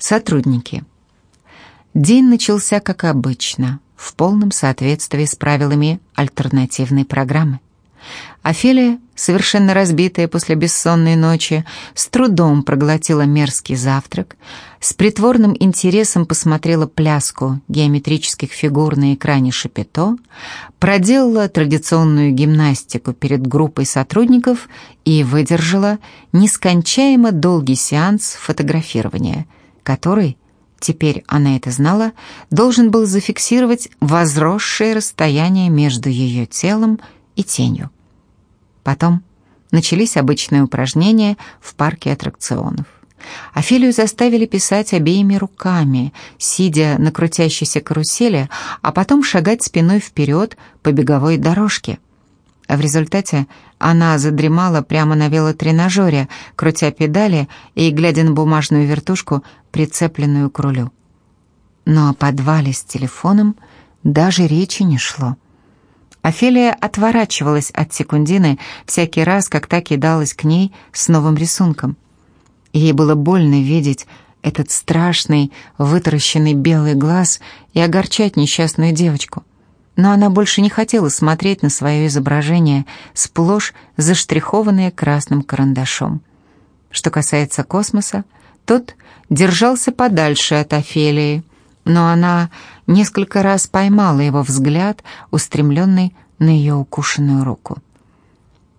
Сотрудники. День начался как обычно, в полном соответствии с правилами альтернативной программы. Офелия, совершенно разбитая после бессонной ночи, с трудом проглотила мерзкий завтрак, с притворным интересом посмотрела пляску геометрических фигур на экране Шапито, проделала традиционную гимнастику перед группой сотрудников и выдержала нескончаемо долгий сеанс фотографирования, который, теперь она это знала, должен был зафиксировать возросшее расстояние между ее телом и тенью. Потом начались обычные упражнения в парке аттракционов. Офелию заставили писать обеими руками, сидя на крутящейся карусели, а потом шагать спиной вперед по беговой дорожке. А в результате она задремала прямо на велотренажере, крутя педали и глядя на бумажную вертушку, прицепленную к рулю. Но о подвале с телефоном даже речи не шло. Офелия отворачивалась от секундины всякий раз, как та кидалась к ней с новым рисунком. Ей было больно видеть этот страшный, вытаращенный белый глаз и огорчать несчастную девочку. Но она больше не хотела смотреть на свое изображение, сплошь заштрихованное красным карандашом. Что касается космоса, тот держался подальше от Офелии, но она несколько раз поймала его взгляд, устремленный на ее укушенную руку.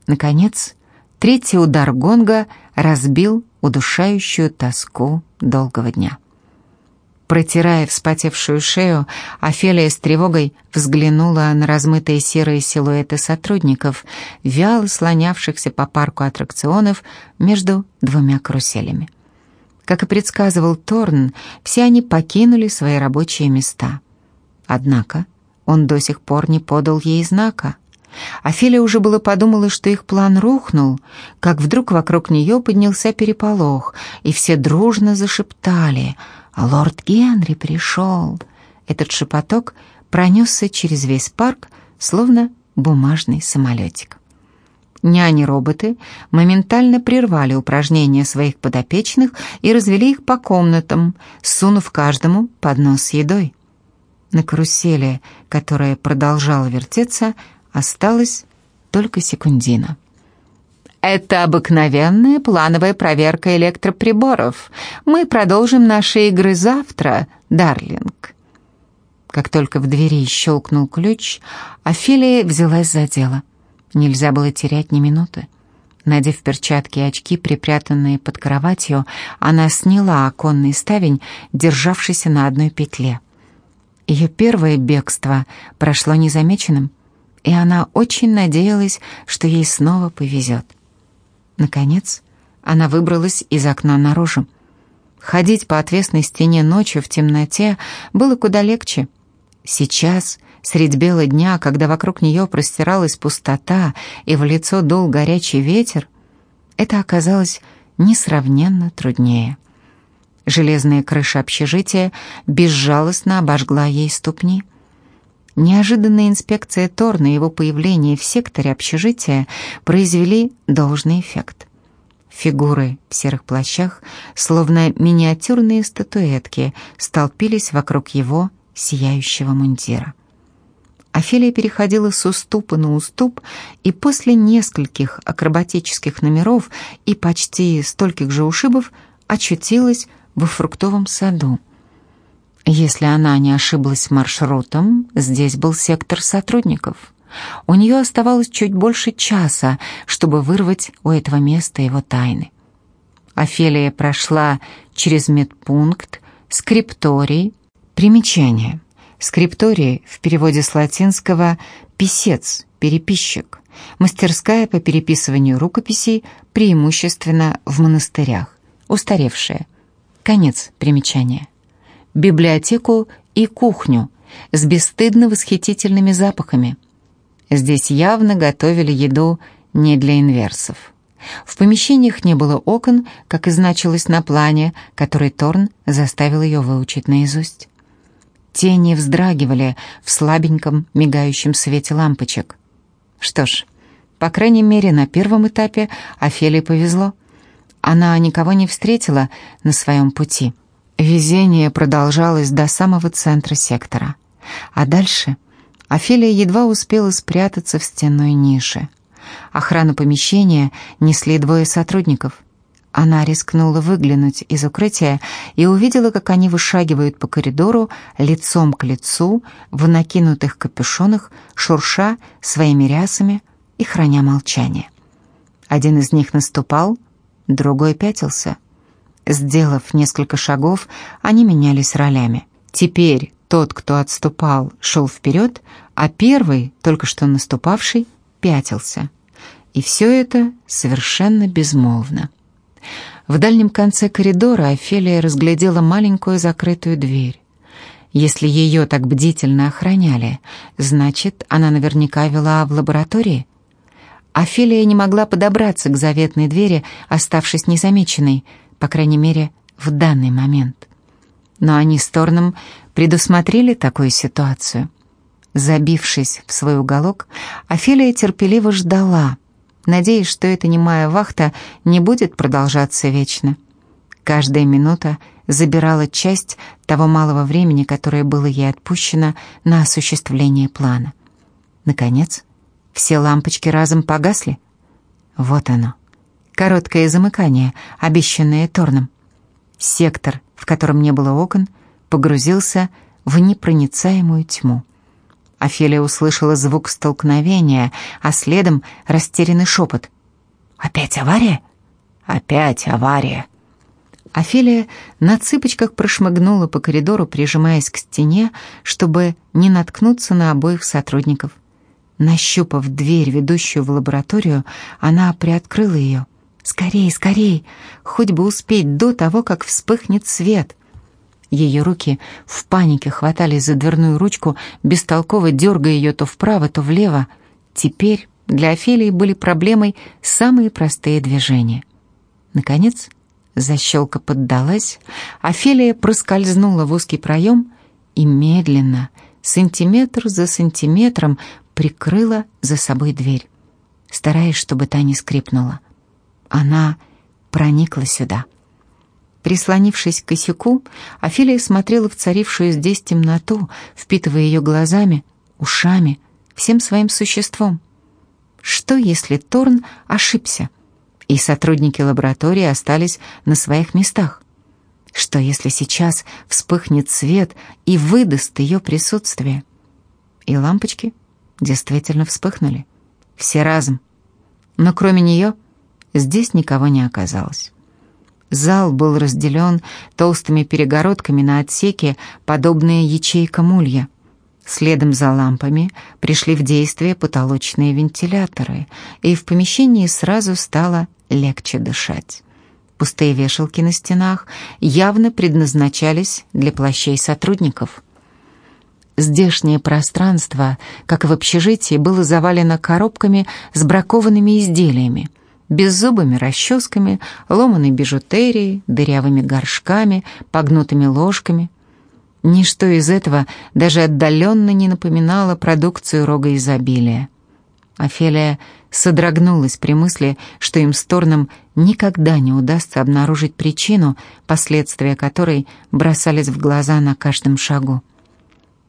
Наконец, третий удар гонга разбил удушающую тоску долгого дня. Протирая вспотевшую шею, Офелия с тревогой взглянула на размытые серые силуэты сотрудников, вяло слонявшихся по парку аттракционов между двумя каруселями. Как и предсказывал Торн, все они покинули свои рабочие места. Однако он до сих пор не подал ей знака. Офелия уже было подумала, что их план рухнул, как вдруг вокруг нее поднялся переполох, и все дружно зашептали «А лорд Генри пришел!» Этот шепоток пронесся через весь парк, словно бумажный самолетик. Няни-роботы моментально прервали упражнения своих подопечных и развели их по комнатам, сунув каждому поднос с едой. На карусели, которая продолжала вертеться, осталась только секундина. «Это обыкновенная плановая проверка электроприборов. Мы продолжим наши игры завтра, Дарлинг». Как только в двери щелкнул ключ, Офелия взялась за дело — Нельзя было терять ни минуты. Надев перчатки и очки, припрятанные под кроватью, она сняла оконный ставень, державшийся на одной петле. Ее первое бегство прошло незамеченным, и она очень надеялась, что ей снова повезет. Наконец, она выбралась из окна наружу. Ходить по отвесной стене ночью в темноте было куда легче. Сейчас Средь бела дня, когда вокруг нее простиралась пустота и в лицо дул горячий ветер, это оказалось несравненно труднее. Железная крыша общежития безжалостно обожгла ей ступни. Неожиданная инспекция Торна и его появление в секторе общежития произвели должный эффект. Фигуры в серых плащах, словно миниатюрные статуэтки, столпились вокруг его сияющего мундира. Офелия переходила с уступа на уступ, и после нескольких акробатических номеров и почти стольких же ушибов очутилась во фруктовом саду. Если она не ошиблась маршрутом, здесь был сектор сотрудников. У нее оставалось чуть больше часа, чтобы вырвать у этого места его тайны. Офелия прошла через медпункт, скрипторий, примечание — Скрипторий в переводе с латинского «писец», «переписчик», мастерская по переписыванию рукописей, преимущественно в монастырях, устаревшая. Конец примечания. Библиотеку и кухню с бесстыдно восхитительными запахами. Здесь явно готовили еду не для инверсов. В помещениях не было окон, как и значилось на плане, который Торн заставил ее выучить наизусть. Тени вздрагивали в слабеньком мигающем свете лампочек. Что ж, по крайней мере, на первом этапе Офелии повезло. Она никого не встретила на своем пути. Везение продолжалось до самого центра сектора. А дальше Офелия едва успела спрятаться в стенной нише. Охрану помещения несли двое сотрудников. Она рискнула выглянуть из укрытия и увидела, как они вышагивают по коридору лицом к лицу в накинутых капюшонах, шурша своими рясами и храня молчание. Один из них наступал, другой пятился — Сделав несколько шагов, они менялись ролями. Теперь тот, кто отступал, шел вперед, а первый, только что наступавший, пятился. И все это совершенно безмолвно. В дальнем конце коридора Офелия разглядела маленькую закрытую дверь. Если ее так бдительно охраняли, значит, она наверняка вела в лаборатории. Офелия не могла подобраться к заветной двери, оставшись незамеченной — по крайней мере, в данный момент. Но они с Торном предусмотрели такую ситуацию. Забившись в свой уголок, Офелия терпеливо ждала, надеясь, что эта немая вахта не будет продолжаться вечно. Каждая минута забирала часть того малого времени, которое было ей отпущено на осуществление плана. Наконец, все лампочки разом погасли. Вот оно, Короткое замыкание, обещанное Торном. Сектор, в котором не было окон, погрузился в непроницаемую тьму. Офелия услышала звук столкновения, а следом растерянный шепот. «Опять авария? Опять авария!» Офелия на цыпочках прошмыгнула по коридору, прижимаясь к стене, чтобы не наткнуться на обоих сотрудников. Нащупав дверь, ведущую в лабораторию, она приоткрыла ее. Скорей, скорей, хоть бы успеть до того, как вспыхнет свет. Ее руки в панике хватались за дверную ручку, бестолково дергая ее то вправо, то влево. Теперь для Офелии были проблемой самые простые движения. Наконец, защелка поддалась, Офелия проскользнула в узкий проем и медленно, сантиметр за сантиметром, прикрыла за собой дверь, стараясь, чтобы та не скрипнула. Она проникла сюда. Прислонившись к косяку, Офелия смотрела в царившую здесь темноту, впитывая ее глазами, ушами, всем своим существом. Что, если Торн ошибся, и сотрудники лаборатории остались на своих местах? Что, если сейчас вспыхнет свет и выдаст ее присутствие? И лампочки действительно вспыхнули. Все разом. Но кроме нее Здесь никого не оказалось. Зал был разделен толстыми перегородками на отсеки, подобные ячейкам улья. Следом за лампами пришли в действие потолочные вентиляторы, и в помещении сразу стало легче дышать. Пустые вешалки на стенах явно предназначались для плащей сотрудников. Здешнее пространство, как и в общежитии, было завалено коробками с бракованными изделиями — беззубыми расческами, ломаной бижутерией, дырявыми горшками, погнутыми ложками. Ничто из этого даже отдаленно не напоминало продукцию рога изобилия. Офелия содрогнулась при мысли, что им с Торном никогда не удастся обнаружить причину, последствия которой бросались в глаза на каждом шагу.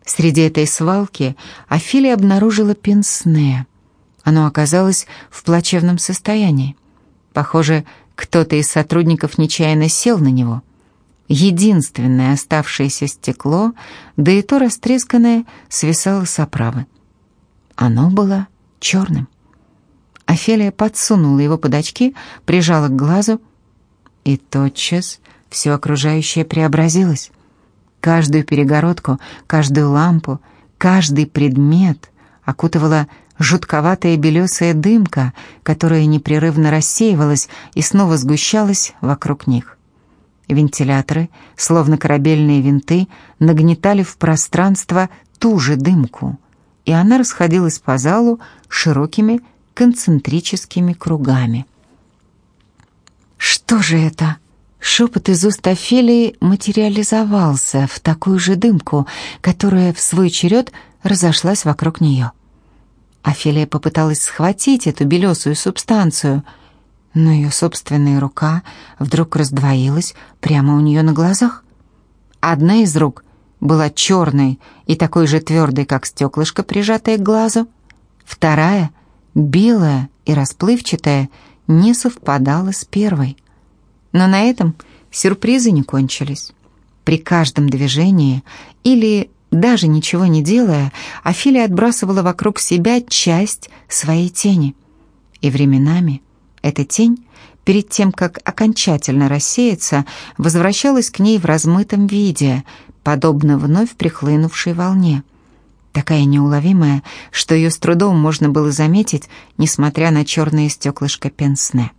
Среди этой свалки Офелия обнаружила пенсне — оно оказалось в плачевном состоянии. Похоже, кто-то из сотрудников нечаянно сел на него. Единственное оставшееся стекло, да и то растресканное, свисало с оправы. Оно было черным. Офелия подсунула его под очки, прижала к глазу, и тотчас все окружающее преобразилось. Каждую перегородку, каждую лампу, каждый предмет окутывала жутковатая белесая дымка, которая непрерывно рассеивалась и снова сгущалась вокруг них. Вентиляторы, словно корабельные винты, нагнетали в пространство ту же дымку, и она расходилась по залу широкими концентрическими кругами. «Что же это?» Шепот из уст Офелии материализовался в такую же дымку, которая в свой черед разошлась вокруг нее. Офелия попыталась схватить эту белесую субстанцию, но ее собственная рука вдруг раздвоилась прямо у нее на глазах. Одна из рук была черной и такой же твердой, как стеклышко, прижатое к глазу. Вторая, белая и расплывчатая, не совпадала с первой. Но на этом сюрпризы не кончились. При каждом движении или даже ничего не делая, Афилия отбрасывала вокруг себя часть своей тени. И временами эта тень, перед тем, как окончательно рассеяться, возвращалась к ней в размытом виде, подобно вновь прихлынувшей волне. Такая неуловимая, что ее с трудом можно было заметить, несмотря на черные стеклышко пенсне.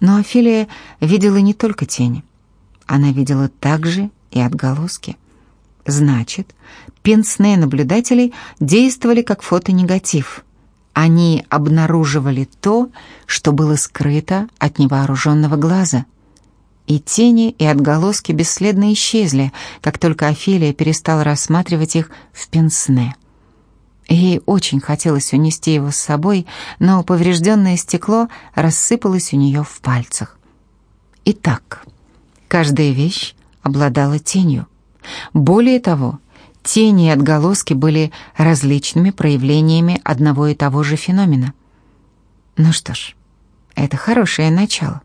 Но Афилия видела не только тени. Она видела также и отголоски. Значит, пенсные наблюдатели действовали как фотонегатив. Они обнаруживали то, что было скрыто от невооруженного глаза. И тени, и отголоски бесследно исчезли, как только Офелия перестала рассматривать их в пенсне. Ей очень хотелось унести его с собой, но поврежденное стекло рассыпалось у нее в пальцах. Итак, каждая вещь обладала тенью. Более того, тени и отголоски были различными проявлениями одного и того же феномена. Ну что ж, это хорошее начало.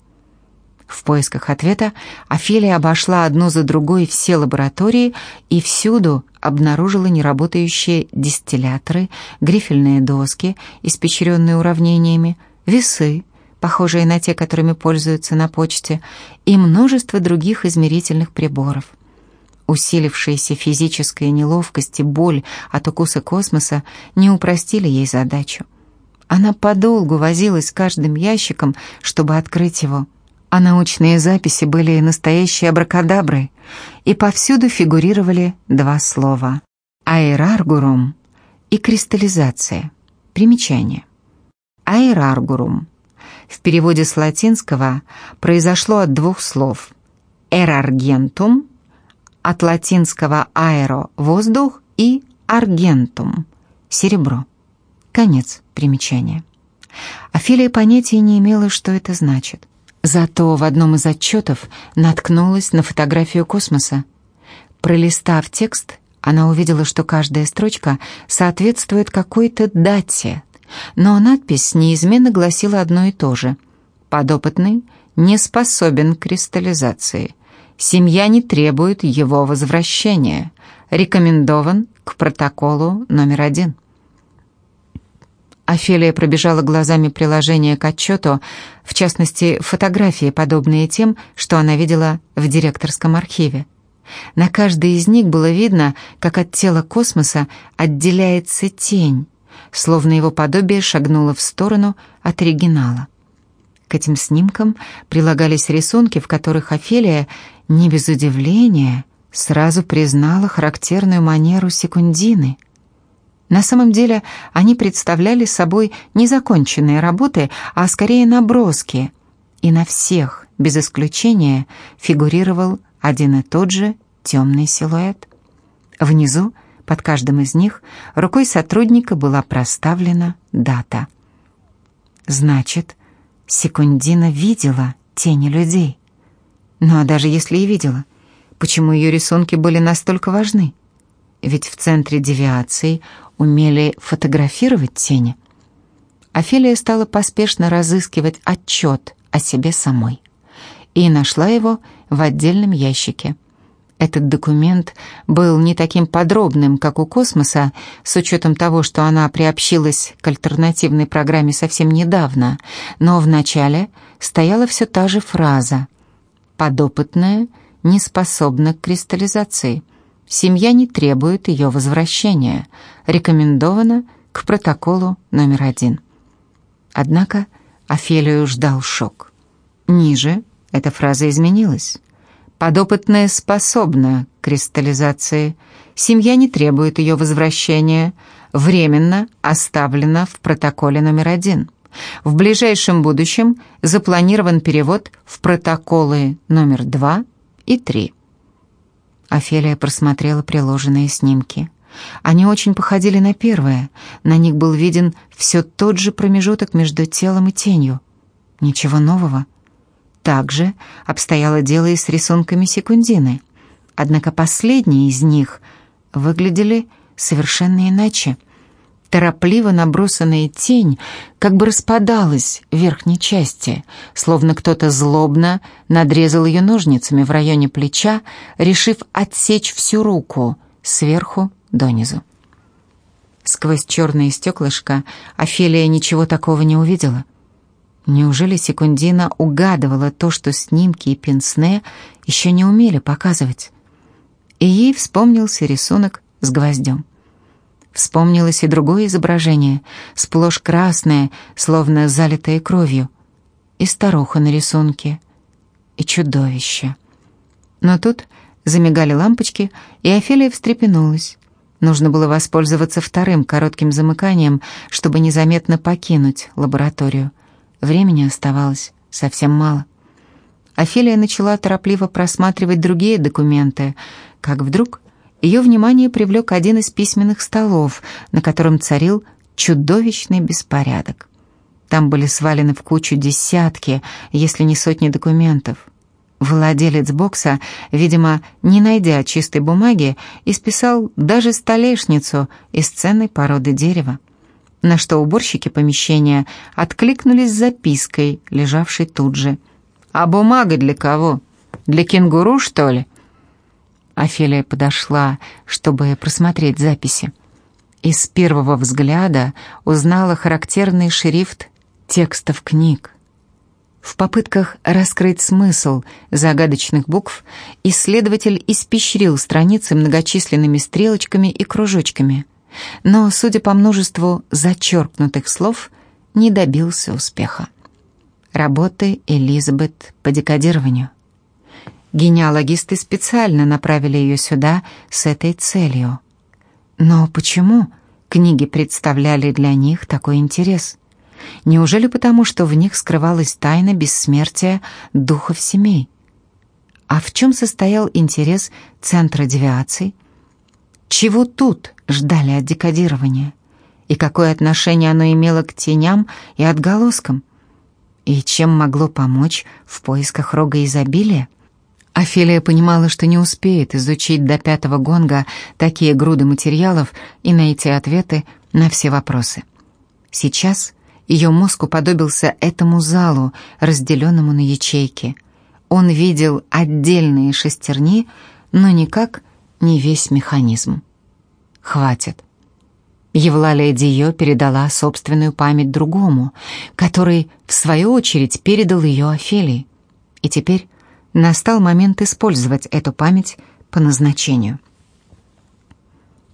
В поисках ответа Офелия обошла одну за другой все лаборатории и всюду обнаружила неработающие дистилляторы, грифельные доски, испещренные уравнениями, весы, похожие на те, которыми пользуются на почте, и множество других измерительных приборов. Усилившаяся физическая неловкость и боль от укуса космоса не упростили ей задачу. Она подолгу возилась с каждым ящиком, чтобы открыть его – а научные записи были настоящие абракадабры, и повсюду фигурировали два слова «аэраргурум» и «кристаллизация». Примечание. «Аэраргурум» в переводе с латинского произошло от двух слов «эраргентум» от латинского «аэро» — воздух и «аргентум» — серебро. Конец примечания. Афилия понятия не имела, что это значит. Зато в одном из отчетов наткнулась на фотографию космоса. Пролистав текст, она увидела, что каждая строчка соответствует какой-то дате, но надпись неизменно гласила одно и то же. «Подопытный не способен к кристаллизации. Семья не требует его возвращения. Рекомендован к протоколу номер один». Офелия пробежала глазами приложение к отчету, в частности, фотографии, подобные тем, что она видела в директорском архиве. На каждой из них было видно, как от тела космоса отделяется тень, словно его подобие шагнуло в сторону от оригинала. К этим снимкам прилагались рисунки, в которых Офелия, не без удивления, сразу признала характерную манеру секундины — на самом деле они представляли собой незаконченные работы, а скорее наброски, и на всех, без исключения, фигурировал один и тот же темный силуэт. Внизу, под каждым из них, рукой сотрудника была проставлена дата. Значит, Секундина видела тени людей. Ну а даже если и видела, почему ее рисунки были настолько важны? Ведь в центре девиации умели фотографировать тени. Офелия стала поспешно разыскивать отчет о себе самой и нашла его в отдельном ящике. Этот документ был не таким подробным, как у космоса, с учетом того, что она приобщилась к альтернативной программе совсем недавно, но вначале стояла все та же фраза «Подопытная не способна к кристаллизации». Семья не требует ее возвращения. Рекомендовано к протоколу номер один. Однако Офелию ждал шок. Ниже эта фраза изменилась. Подопытная способна к кристаллизации. Семья не требует ее возвращения. Временно оставлена в протоколе номер один. В ближайшем будущем запланирован перевод в протоколы номер два и три. Офелия просмотрела приложенные снимки. Они очень походили на первое. На них был виден все тот же промежуток между телом и тенью. Ничего нового. Также обстояло дело и с рисунками секундины. Однако последние из них выглядели совершенно иначе. Торопливо набросанная тень как бы распадалась в верхней части, словно кто-то злобно надрезал ее ножницами в районе плеча, решив отсечь всю руку сверху донизу. Сквозь черное стеклышко Офелия ничего такого не увидела. Неужели Секундина угадывала то, что снимки и пенсне еще не умели показывать? И ей вспомнился рисунок с гвоздем. Вспомнилось и другое изображение, сплошь красное, словно залитое кровью, и старуха на рисунке, и чудовище. Но тут замигали лампочки, и Офелия встрепенулась. Нужно было воспользоваться вторым коротким замыканием, чтобы незаметно покинуть лабораторию. Времени оставалось совсем мало. Офелия начала торопливо просматривать другие документы, как вдруг ее внимание привлек один из письменных столов, на котором царил чудовищный беспорядок. Там были свалены в кучу десятки, если не сотни документов. Владелец бокса, видимо, не найдя чистой бумаги, исписал даже столешницу из ценной породы дерева. На что уборщики помещения откликнулись запиской, лежавшей тут же. «А бумага для кого? Для кенгуру, что ли?» Офелия подошла, чтобы просмотреть записи. И с первого взгляда узнала характерный шрифт текстов книг. В попытках раскрыть смысл загадочных букв исследователь испещрил страницы многочисленными стрелочками и кружочками, но, судя по множеству зачеркнутых слов, не добился успеха. Работы Элизабет по декодированию. Генеалогисты специально направили ее сюда с этой целью. Но почему книги представляли для них такой интерес? Неужели потому, что в них скрывалась тайна бессмертия духов семей? А в чем состоял интерес Центра девиаций? Чего тут ждали от декодирования? И какое отношение оно имело к теням и отголоскам? И чем могло помочь в поисках рога изобилия? Офелия понимала, что не успеет изучить до пятого гонга такие груды материалов и найти ответы на все вопросы. Сейчас ее мозг уподобился этому залу, разделенному на ячейки. Он видел отдельные шестерни, но никак не весь механизм. Хватит. Евлалия Дио передала собственную память другому, который, в свою очередь, передал ее Офелии. И теперь настал момент использовать эту память по назначению.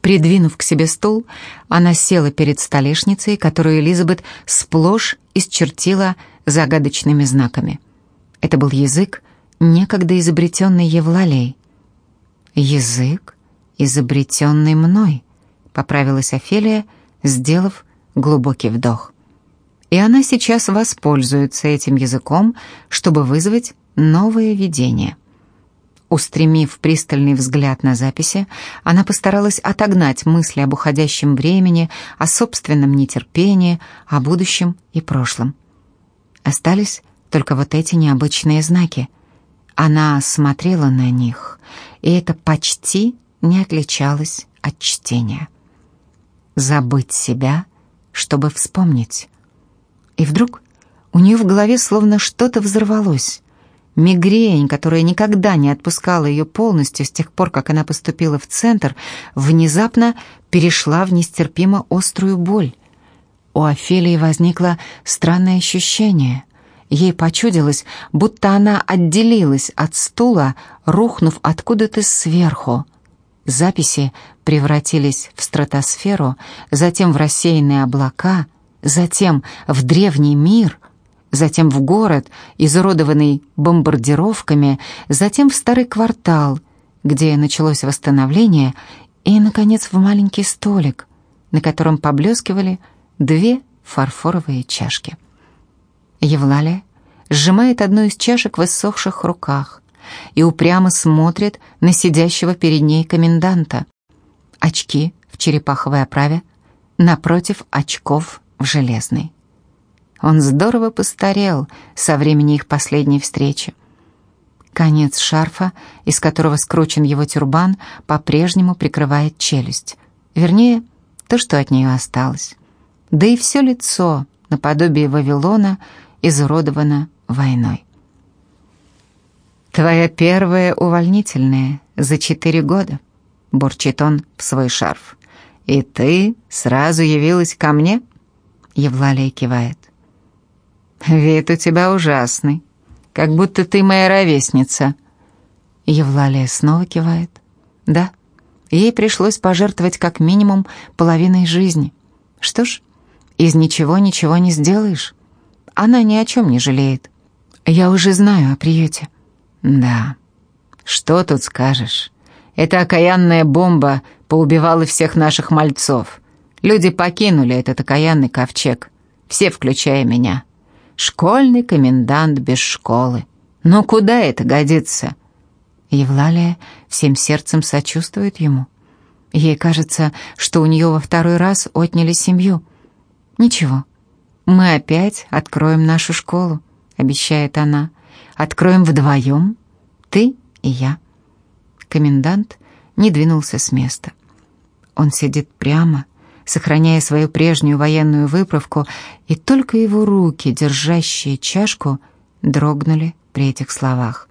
Придвинув к себе стул, она села перед столешницей, которую Элизабет сплошь исчертила загадочными знаками. Это был язык, некогда изобретенный Евлалей. «Язык, изобретенный мной», — поправилась Офелия, сделав глубокий вдох. И она сейчас воспользуется этим языком, чтобы вызвать новое видение. Устремив пристальный взгляд на записи, она постаралась отогнать мысли об уходящем времени, о собственном нетерпении, о будущем и прошлом. Остались только вот эти необычные знаки. Она смотрела на них, и это почти не отличалось от чтения. Забыть себя, чтобы вспомнить. И вдруг у нее в голове словно что-то взорвалось. Мигрень, которая никогда не отпускала ее полностью с тех пор, как она поступила в центр, внезапно перешла в нестерпимо острую боль. У Офелии возникло странное ощущение. Ей почудилось, будто она отделилась от стула, рухнув откуда-то сверху. Записи превратились в стратосферу, затем в рассеянные облака, затем в древний мир — затем в город, изуродованный бомбардировками, затем в старый квартал, где началось восстановление, и, наконец, в маленький столик, на котором поблескивали две фарфоровые чашки. Евлалия сжимает одну из чашек в иссохших руках и упрямо смотрит на сидящего перед ней коменданта. Очки в черепаховой оправе напротив очков в железной. Он здорово постарел со времени их последней встречи. Конец шарфа, из которого скручен его тюрбан, по-прежнему прикрывает челюсть. Вернее, то, что от нее осталось. Да и все лицо, наподобие Вавилона, изуродовано войной. «Твоя первая увольнительная за четыре года», — бурчит он в свой шарф. «И ты сразу явилась ко мне?» Евлалия кивает. «Вид у тебя ужасный, как будто ты моя ровесница». Евлалия снова кивает. «Да, ей пришлось пожертвовать как минимум половиной жизни. Что ж, из ничего ничего не сделаешь. Она ни о чем не жалеет. Я уже знаю о приюте». «Да, что тут скажешь? Эта окаянная бомба поубивала всех наших мальцов. Люди покинули этот окаянный ковчег, все, включая меня. Школьный комендант без школы. Но куда это годится?» Евлалия всем сердцем сочувствует ему. Ей кажется, что у нее во второй раз отняли семью. «Ничего, мы опять откроем нашу школу», — обещает она. «Откроем вдвоем, ты и я». Комендант не двинулся с места. Он сидит прямо, сохраняя свою прежнюю военную выправку, и только его руки, держащие чашку, дрогнули при этих словах.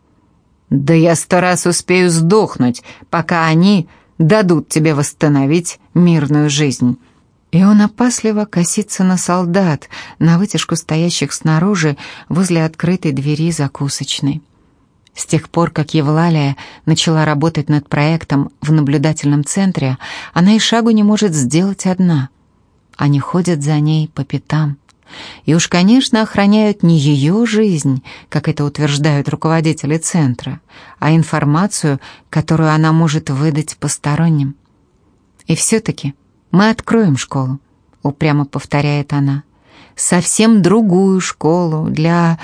«Да я сто раз успею сдохнуть, пока они дадут тебе восстановить мирную жизнь». И он опасливо косится на солдат, на вытяжку стоящих снаружи возле открытой двери закусочной. С тех пор, как Евлалия начала работать над проектом в наблюдательном центре, она и шагу не может сделать одна. Они ходят за ней по пятам. И уж, конечно, охраняют не ее жизнь, как это утверждают руководители центра, а информацию, которую она может выдать посторонним. И все-таки мы откроем школу, упрямо повторяет она. Совсем другую школу для...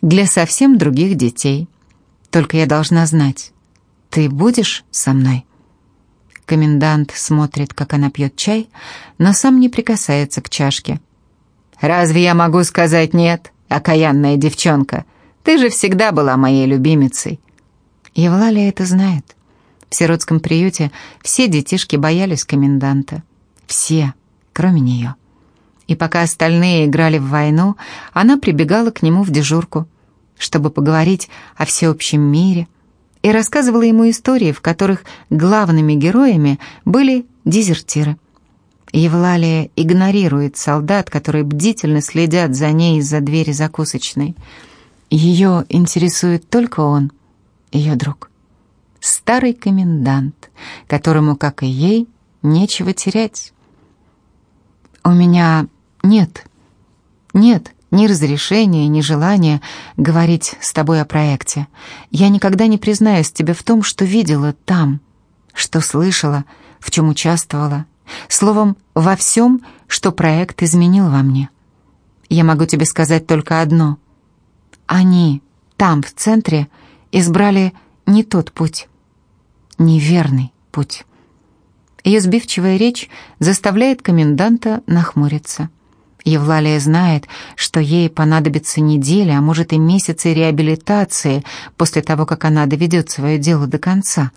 для совсем других детей. Только я должна знать, ты будешь со мной?» Комендант смотрит, как она пьет чай, но сам не прикасается к чашке. «Разве я могу сказать нет, окаянная девчонка? Ты же всегда была моей любимицей». Евлалия это знает. В сиротском приюте все детишки боялись коменданта. Все, кроме нее. И пока остальные играли в войну, она прибегала к нему в дежурку чтобы поговорить о всеобщем мире, и рассказывала ему истории, в которых главными героями были дезертиры. Евлалия игнорирует солдат, которые бдительно следят за ней из-за двери закусочной. Ее интересует только он, ее друг. Старый комендант, которому, как и ей, нечего терять. «У меня нет, нет ни разрешения, ни желания говорить с тобой о проекте. Я никогда не признаюсь тебе в том, что видела там, что слышала, в чем участвовала. Словом, во всем, что проект изменил во мне. Я могу тебе сказать только одно. Они там, в центре, избрали не тот путь, неверный путь. Ее сбивчивая речь заставляет коменданта нахмуриться. Евлалия знает, что ей понадобится неделя, а может и месяцы реабилитации после того, как она доведет свое дело до конца.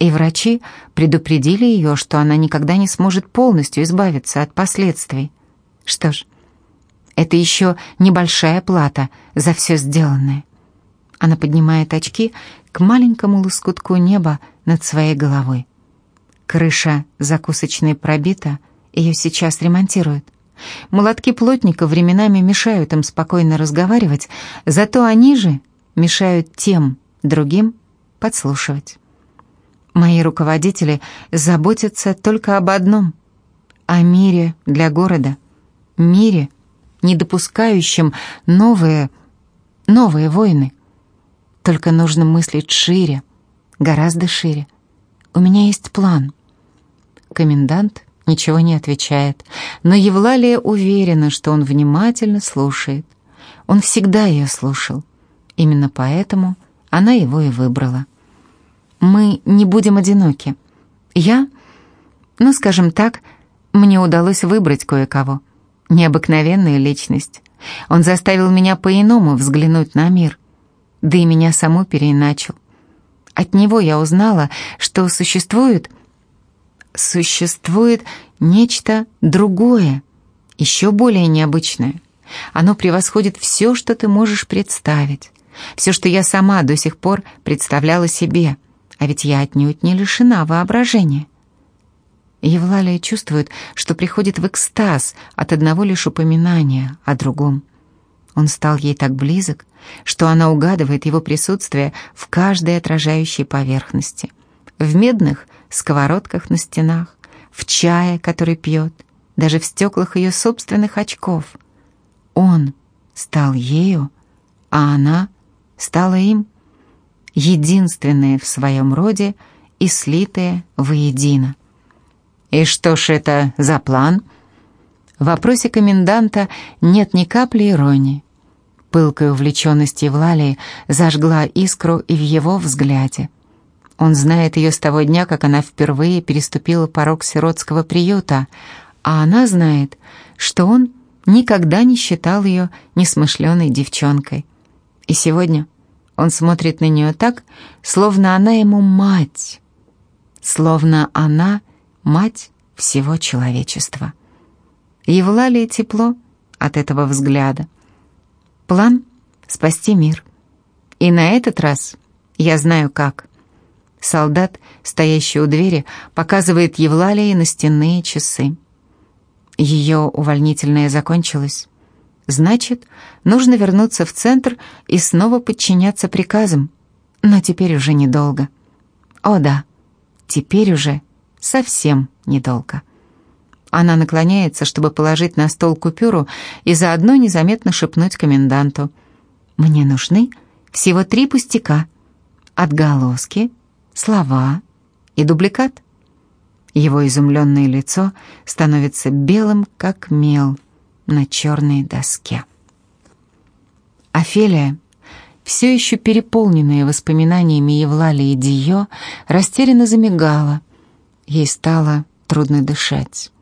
И врачи предупредили ее, что она никогда не сможет полностью избавиться от последствий. Что ж, это еще небольшая плата за все сделанное. Она поднимает очки к маленькому лоскутку неба над своей головой. Крыша закусочной пробита, ее сейчас ремонтируют. Молотки плотника временами мешают им спокойно разговаривать, зато они же мешают тем, другим подслушивать. Мои руководители заботятся только об одном — о мире для города, мире, не допускающем новые, новые войны. Только нужно мыслить шире, гораздо шире. У меня есть план. Комендант ничего не отвечает, но Евлалия уверена, что он внимательно слушает. Он всегда ее слушал. Именно поэтому она его и выбрала. Мы не будем одиноки. Я, ну, скажем так, мне удалось выбрать кое-кого. Необыкновенная личность. Он заставил меня по-иному взглянуть на мир. Да и меня саму переиначил. От него я узнала, что существует... Существует нечто другое, еще более необычное. Оно превосходит все, что ты можешь представить. Все, что я сама до сих пор представляла себе. А ведь я отнюдь не лишена воображения. Евлалия чувствует, что приходит в экстаз от одного лишь упоминания о другом. Он стал ей так близок, что она угадывает его присутствие в каждой отражающей поверхности. В медных сковородках на стенах, в чае, который пьет, даже в стеклах ее собственных очков. Он стал ею, а она стала им, единственное в своем роде и слитое воедино. «И что ж это за план?» В вопросе коменданта нет ни капли иронии. Пылкая увлеченность Евлалии зажгла искру и в его взгляде. Он знает ее с того дня, как она впервые переступила порог сиротского приюта, а она знает, что он никогда не считал ее несмышленой девчонкой. И сегодня он смотрит на нее так, словно она ему мать, словно она мать всего человечества. Евлалии тепло от этого взгляда. План — спасти мир. И на этот раз я знаю как. Солдат, стоящий у двери, показывает Евлалии на стенные часы. Ее увольнительное закончилось. Значит, нужно вернуться в центр и снова подчиняться приказам. Но теперь уже недолго. О да, теперь уже совсем недолго. Она наклоняется, чтобы положить на стол купюру и заодно незаметно шепнуть коменданту. «Мне нужны всего три пустяка. Отголоски, слова и дубликат». Его изумленное лицо становится белым, как мел на черной доске. Офелия, все еще переполненная воспоминаниями Евлалии и Дио, растерянно замигала. Ей стало трудно дышать.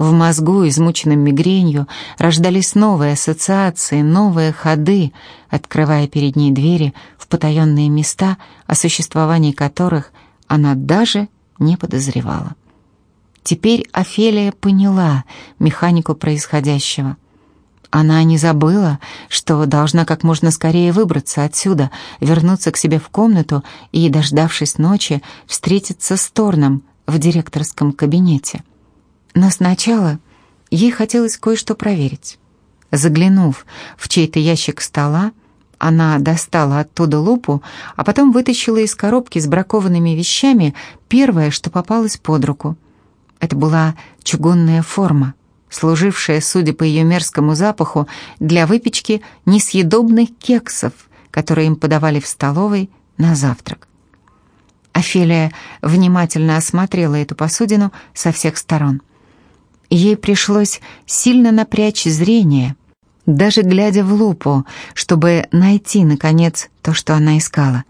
В мозгу, измученном мигренью, рождались новые ассоциации, новые ходы, открывая перед ней двери в потаенные места, о существовании которых она даже не подозревала. Теперь Офелия поняла механику происходящего. Она не забыла, что должна как можно скорее выбраться отсюда, вернуться к себе в комнату и, дождавшись ночи, встретиться с Торном в директорском кабинете. Но сначала ей хотелось кое-что проверить. Заглянув в чей-то ящик стола, она достала оттуда лупу, а потом вытащила из коробки с бракованными вещами первое, что попалось под руку. Это была чугунная форма, служившая, судя по ее мерзкому запаху, для выпечки несъедобных кексов, которые им подавали в столовой на завтрак. Офелия внимательно осмотрела эту посудину со всех сторон. Ей пришлось сильно напрячь зрение, даже глядя в лупу, чтобы найти, наконец, то, что она искала.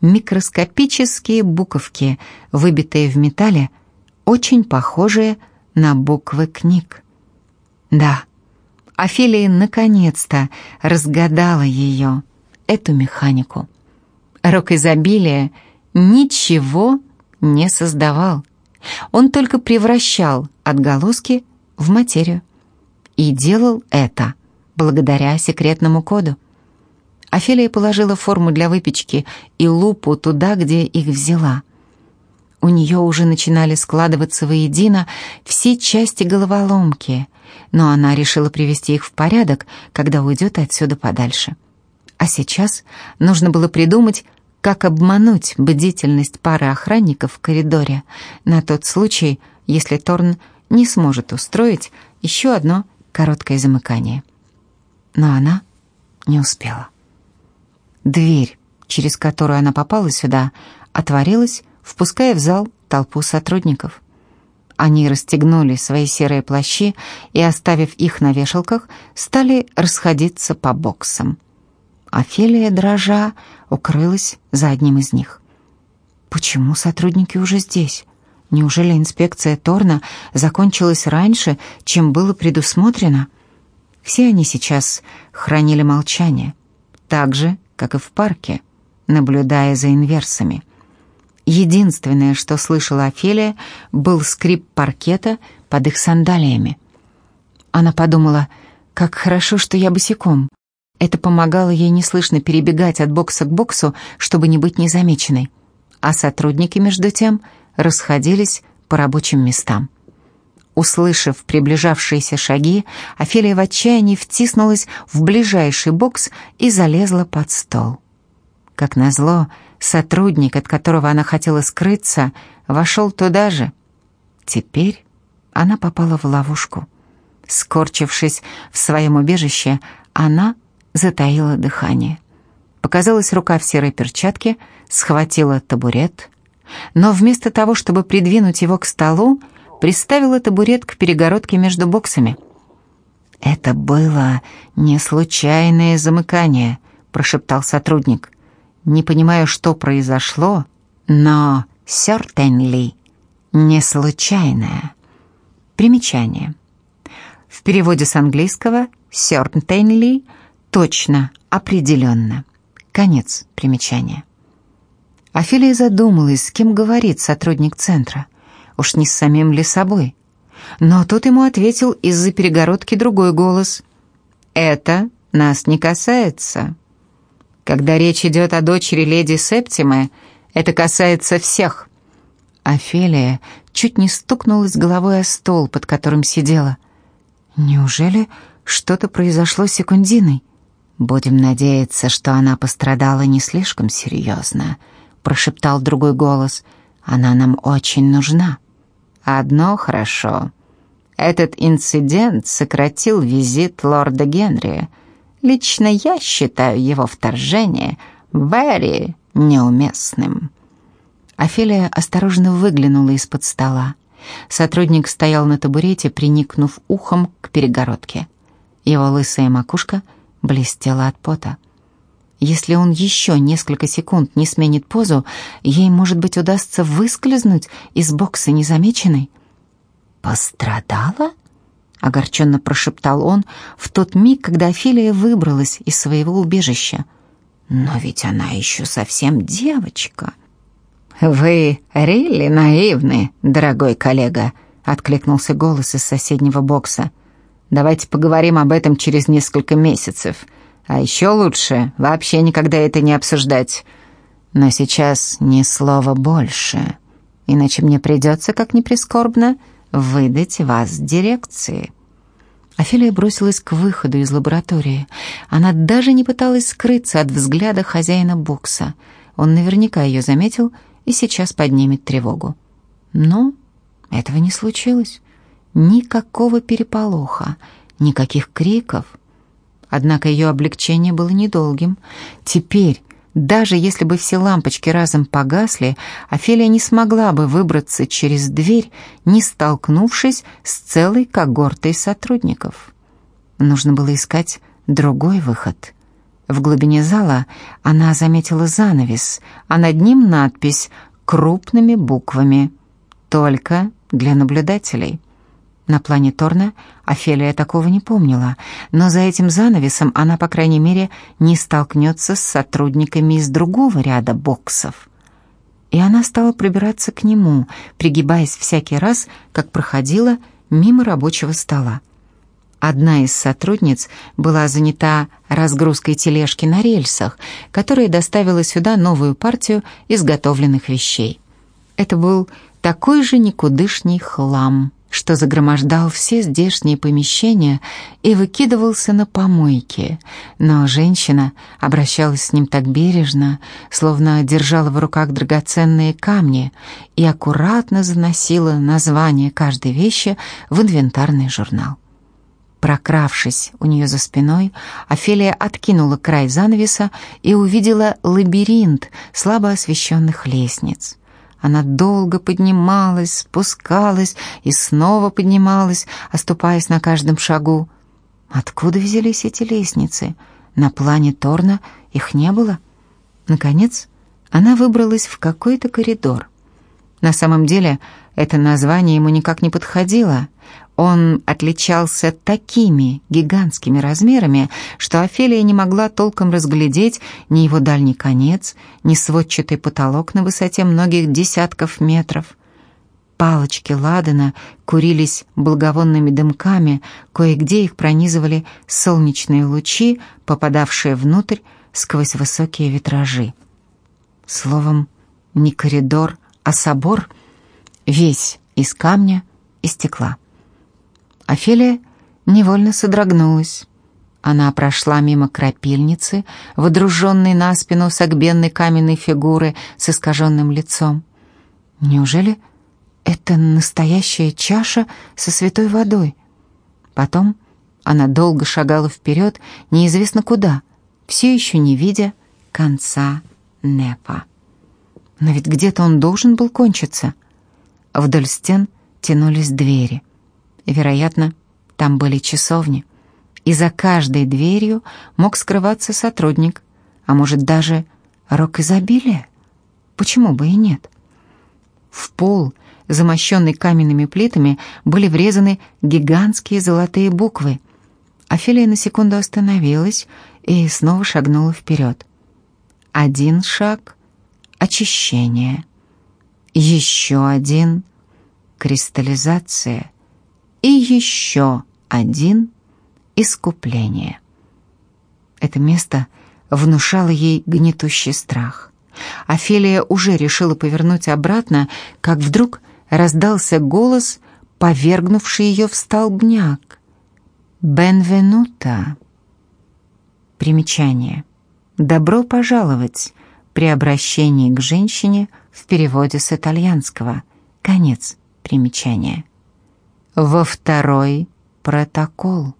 Микроскопические буковки, выбитые в металле, очень похожие на буквы книг. Да, Офелия наконец-то разгадала ее, эту механику. Рок изобилия ничего не создавал. Он только превращал отголоски в материю. И делал это благодаря секретному коду. Офелия положила форму для выпечки и лупу туда, где их взяла. У нее уже начинали складываться воедино все части головоломки, но она решила привести их в порядок, когда уйдет отсюда подальше. А сейчас нужно было придумать, как обмануть бдительность пары охранников в коридоре на тот случай, если Торн не сможет устроить еще одно короткое замыкание. Но она не успела. Дверь, через которую она попала сюда, отворилась, впуская в зал толпу сотрудников. Они расстегнули свои серые плащи и, оставив их на вешалках, стали расходиться по боксам. Офелия, дрожа, укрылась за одним из них. Почему сотрудники уже здесь? Неужели инспекция Торна закончилась раньше, чем было предусмотрено? Все они сейчас хранили молчание, так же, как и в парке, наблюдая за инверсами. Единственное, что слышала Офелия, был скрип паркета под их сандалиями. Она подумала, как хорошо, что я босиком. Это помогало ей неслышно перебегать от бокса к боксу, чтобы не быть незамеченной. А сотрудники, между тем, расходились по рабочим местам. Услышав приближавшиеся шаги, Офелия в отчаянии втиснулась в ближайший бокс и залезла под стол. Как назло, сотрудник, от которого она хотела скрыться, вошел туда же. Теперь она попала в ловушку. Скорчившись в своем убежище, она затаила дыхание. Показалась рука в серой перчатке, схватила табурет, но вместо того, чтобы придвинуть его к столу, приставила табурет к перегородке между боксами. «Это было не случайное замыкание», — прошептал сотрудник. «Не понимаю, что произошло, но certainly не случайное». Примечание. В переводе с английского certainly точно, определенно. Конец примечания. Офелия задумалась, с кем говорит сотрудник центра — Уж не с самим ли собой? Но тут ему ответил из-за перегородки другой голос. «Это нас не касается. Когда речь идет о дочери леди Септимы, это касается всех». Офелия чуть не стукнулась головой о стол, под которым сидела. «Неужели что-то произошло с секундиной?» «Будем надеяться, что она пострадала не слишком серьезно», — прошептал другой голос. «Она нам очень нужна». Одно хорошо. Этот инцидент сократил визит лорда Генри. Лично я считаю его вторжение very неуместным. Офелия осторожно выглянула из-под стола. Сотрудник стоял на табурете, приникнув ухом к перегородке. Его лысая макушка блестела от пота. Если он еще несколько секунд не сменит позу, ей, может быть, удастся выскользнуть из бокса незамеченной. «Пострадала?» — огорченно прошептал он в тот миг, когда Офелия выбралась из своего убежища. «Но ведь она еще совсем девочка». «Вы рели наивны, дорогой коллега», — откликнулся голос из соседнего бокса. «Давайте поговорим об этом через несколько месяцев». А еще лучше вообще никогда это не обсуждать. Но сейчас ни слова больше, иначе мне придется, как ни прискорбно, выдать вас дирекции». Офелия бросилась к выходу из лаборатории. Она даже не пыталась скрыться от взгляда хозяина бокса. Он наверняка ее заметил и сейчас поднимет тревогу. Но этого не случилось. Никакого переполоха, никаких криков, Однако ее облегчение было недолгим. Теперь, даже если бы все лампочки разом погасли, Офелия не смогла бы выбраться через дверь, не столкнувшись с целой когортой сотрудников. Нужно было искать другой выход. В глубине зала она заметила занавес, а над ним надпись крупными буквами «Только для наблюдателей». На плане Торна Офелия такого не помнила, но за этим занавесом она, по крайней мере, не столкнется с сотрудниками из другого ряда боксов. И она стала пробираться к нему, пригибаясь всякий раз, как проходила мимо рабочего стола. Одна из сотрудниц была занята разгрузкой тележки на рельсах, которая доставила сюда новую партию изготовленных вещей. Это был такой же никудышний хлам — что загромождал все здешние помещения и выкидывался на помойки. Но женщина обращалась с ним так бережно, словно держала в руках драгоценные камни и аккуратно заносила название каждой вещи в инвентарный журнал. Прокравшись у нее за спиной, Офелия откинула край занавеса и увидела лабиринт слабо освещенных лестниц. Она долго поднималась, спускалась и снова поднималась, оступаясь на каждом шагу. Откуда взялись эти лестницы? На плане Торна их не было. Наконец, она выбралась в какой-то коридор. На самом деле это название ему никак не подходило. Он отличался такими гигантскими размерами, что Офелия не могла толком разглядеть ни его дальний конец, ни сводчатый потолок на высоте многих десятков метров. Палочки ладана курились благовонными дымками, кое-где их пронизывали солнечные лучи, попадавшие внутрь сквозь высокие витражи. Словом, не коридор, а собор, весь из камня и стекла. Офелия невольно содрогнулась. Она прошла мимо крапильницы, водруженной на спину согбенной каменной фигуры с искаженным лицом. Неужели это настоящая чаша со святой водой? Потом она долго шагала вперед, неизвестно куда, все еще не видя конца Непа. Но ведь где-то он должен был кончиться. Вдоль стен тянулись двери. Вероятно, там были часовни. И за каждой дверью мог скрываться сотрудник, а может даже рок изобилия. Почему бы и нет? В пол, замощенный каменными плитами, были врезаны гигантские золотые буквы. Офелия на секунду остановилась и снова шагнула вперед. Один шаг — очищение. Еще один — кристаллизация — и еще один искупление. Это место внушало ей гнетущий страх. Офелия уже решила повернуть обратно, как вдруг раздался голос, повергнувший ее в столбняк. «Бенвенута». Примечание. «Добро пожаловать» при обращении к женщине в переводе с итальянского. Конец примечания во второй протокол.